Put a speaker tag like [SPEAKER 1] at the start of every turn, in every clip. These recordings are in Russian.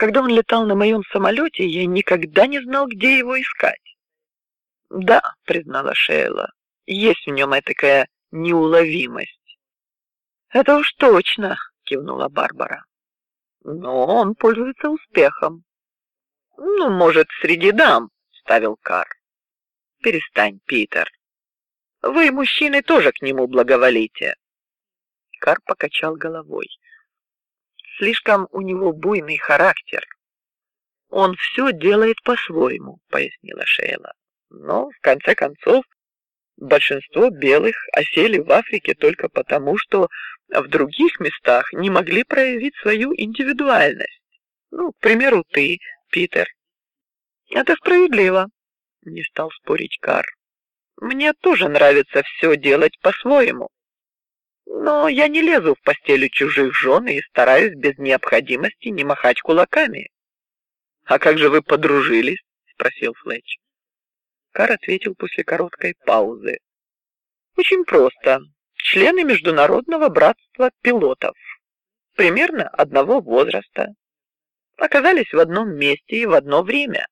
[SPEAKER 1] Когда он летал на моем самолете, я никогда не знал, где его искать. Да, признала Шейла, есть в нем такая неуловимость. Это уж точно, кивнула Барбара. Но он пользуется успехом. Ну, может, среди дам, ставил Кар. Перестань, Питер. Вы, мужчины, тоже к нему благоволите. Кар покачал головой. Слишком у него буйный характер. Он все делает по-своему, пояснила Шейла. Но в конце концов большинство белых осели в Африке только потому, что в других местах не могли проявить свою индивидуальность. Ну, к примеру, ты, Питер. Это справедливо. Не стал спорить Кар. Мне тоже нравится все делать по-своему. Но я не лезу в постель чужих жен и стараюсь без необходимости не махать кулаками. А как же вы подружились? спросил Флетч. Кар ответил после короткой паузы. Очень просто. Члены международного братства пилотов, примерно одного возраста, оказались в одном месте и в одно время.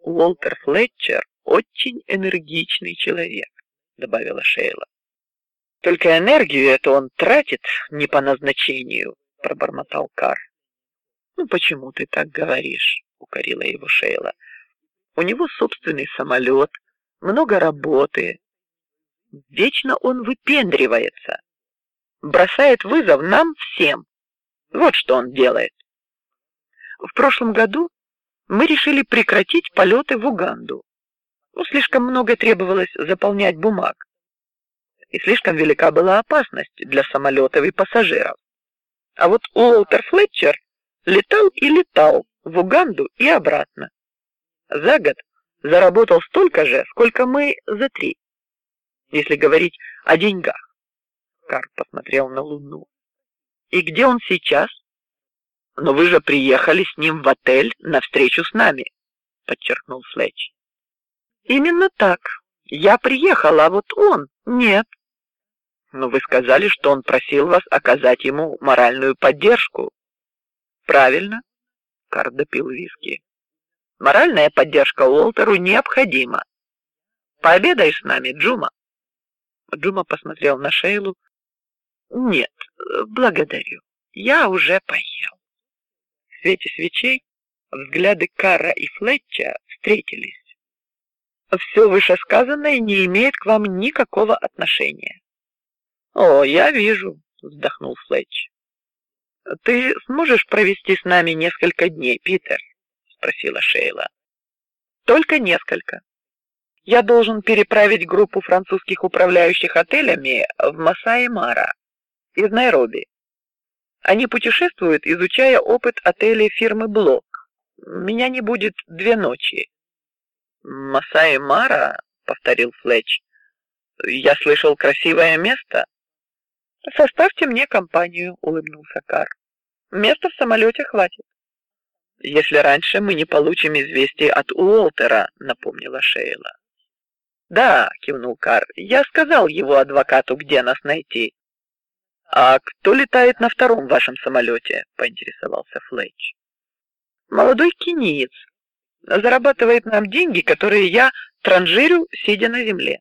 [SPEAKER 1] Уолтер Флетчер очень энергичный человек, добавила Шейла. Только энергию эту он тратит не по назначению, пробормотал Кар. Ну почему ты так говоришь? укорила его Шейла. У него собственный самолет, много работы. Вечно он выпендривается, бросает вызов нам всем. Вот что он делает. В прошлом году мы решили прекратить полеты в Уганду. Ну, слишком много требовалось заполнять бумаг и слишком велика была опасность для самолетов и пассажиров. А вот Уолтер Флетчер летал и летал в Уганду и обратно. За год заработал столько же, сколько мы за три. Если говорить о деньгах. Карп посмотрел на Луну. И где он сейчас? Но вы же приехали с ним в отель на встречу с нами, подчеркнул Флетч. Именно так. Я приехала, а вот он нет. Но вы сказали, что он просил вас оказать ему моральную поддержку. Правильно. Кард допил виски. Моральная поддержка Уолтеру необходима. Пообедаешь с нами, Джума? Джума посмотрел на Шейлу. Нет, благодарю. Я уже поел. В свете свечей взгляды Кара и Флетча встретились. Все вышесказанное не имеет к вам никакого отношения. О, я вижу, вздохнул Флетч. Ты сможешь провести с нами несколько дней, Питер? спросила Шейла. Только несколько. Я должен переправить группу французских управляющих отелями в Масаи-Мара из Найроби. Они путешествуют, изучая опыт отелей фирмы Блок. Меня не будет две ночи. Масаи-Мара, повторил Флетч. Я слышал красивое место. Составьте мне компанию, улыбнулся Кар. Места в самолете хватит. Если раньше мы не получим известий от Уолтера, напомнила Шейла. Да, кивнул Кар. Я сказал его адвокату, где нас найти. А кто летает на втором вашем самолете? поинтересовался Флетч. Молодой кениец. Зарабатывает нам деньги, которые я транжирю, сидя на земле.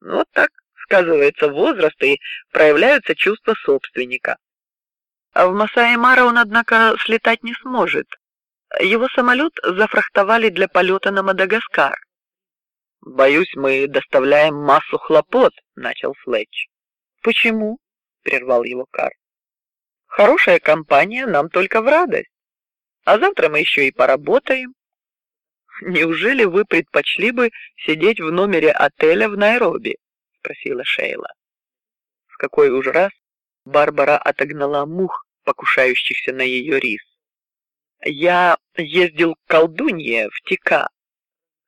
[SPEAKER 1] Вот так сказывается возраст и проявляются чувства собственника. А в Масаи-Мара он, однако, слетать не сможет. Его самолет зафрахтовали для полета на Мадагаскар. Боюсь, мы доставляем массу хлопот, начал Флетч. Почему? прервал его Кар. Хорошая компания нам только в радость. А завтра мы еще и поработаем. Неужели вы предпочли бы сидеть в номере отеля в Найроби? Спросила Шейла. В какой уж раз Барбара отогнала мух, покушающихся на ее рис. Я ездил к колдунье в Тика.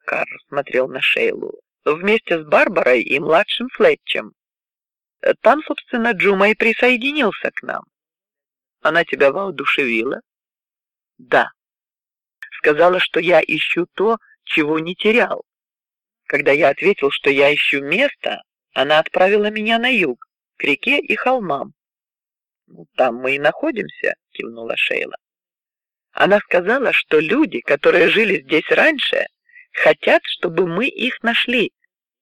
[SPEAKER 1] Кар смотрел на Шейлу вместе с Барбарой и младшим Флетчем. Там, собственно, Джума и присоединился к нам. Она тебя воодушевила? Да. Сказала, что я ищу то, чего не терял. Когда я ответил, что я ищу место, она отправила меня на юг, к реке и холмам. Ну, там мы и находимся, кивнула Шейла. Она сказала, что люди, которые жили здесь раньше, хотят, чтобы мы их нашли.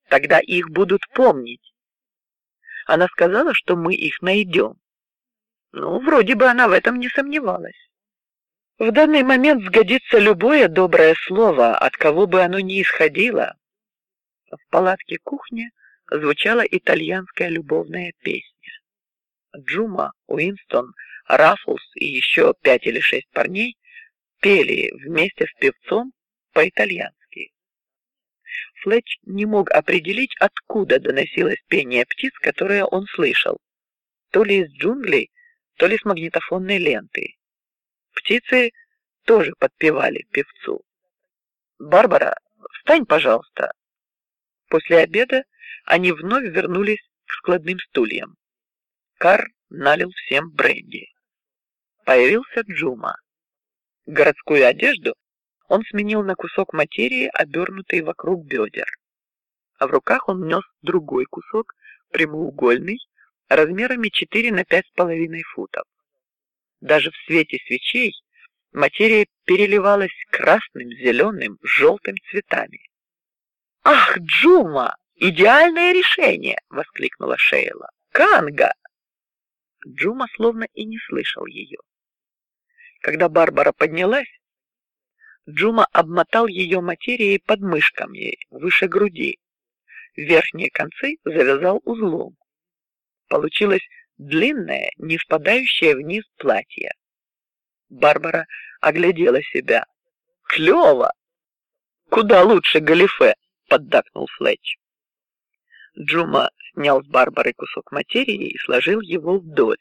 [SPEAKER 1] Тогда их будут помнить. Она сказала, что мы их найдем. Ну, вроде бы она в этом не сомневалась. В данный момент сгодится любое доброе слово, от кого бы оно ни исходило. В палатке кухни звучала итальянская любовная песня. Джума, Уинстон, Раффлс и еще пять или шесть парней пели вместе с певцом по-итальянски. Флетч не мог определить, откуда доносилось пение птиц, которое он слышал, то ли из джунглей, то ли с магнитофонной ленты. Птицы тоже подпевали певцу. Барбара, встань, пожалуйста. После обеда они вновь вернулись к складным стульям. Кар налил всем бренди. Появился Джума. Городскую одежду он сменил на кусок материи, обернутый вокруг бедер, а в руках он нес другой кусок, прямоугольный, размерами 4 на пять с половиной футов. Даже в свете свечей материя переливалась красным, зеленым, желтым цветами. Ах, Джума, идеальное решение! воскликнула Шейла. Канга! Джума словно и не слышал ее. Когда Барбара поднялась, Джума обмотал ее материей под мышками выше груди. Верхние концы завязал узлом. Получилось длинное, не спадающее вниз платье. Барбара оглядела себя. Клево. Куда лучше галифе, поддакнул Флетч. Джума снял с Барбары кусок материи и сложил его вдоль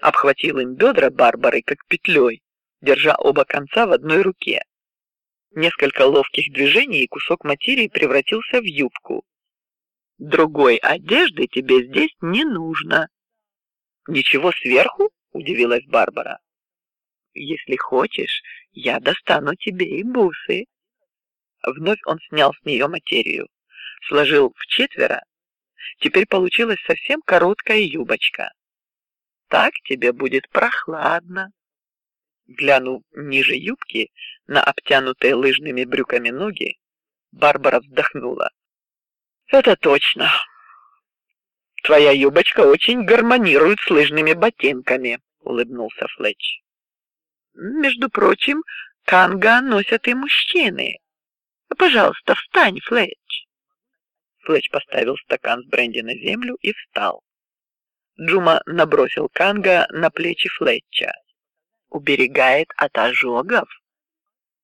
[SPEAKER 1] обхватил им бедра Барбары как петлей, держа оба конца в одной руке. Несколько ловких движений и кусок материи превратился в юбку. Другой одежды тебе здесь не нужно. Ничего сверху? удивилась Барбара. Если хочешь, я достану тебе и бусы. Вновь он снял с нее материю, сложил в четверо. Теперь получилась совсем короткая юбочка. Так тебе будет прохладно. Глянув ниже юбки на обтянутые лыжными брюками ноги, Барбара вздохнула. Это точно. Твоя юбочка очень гармонирует с лыжными ботинками, улыбнулся Флетч. Между прочим, канга носят и мужчины. Пожалуйста, встань, Флетч. Флетч поставил стакан с бренди на землю и встал. Джума набросил Канга на плечи Флетча. Уберегает от ожогов.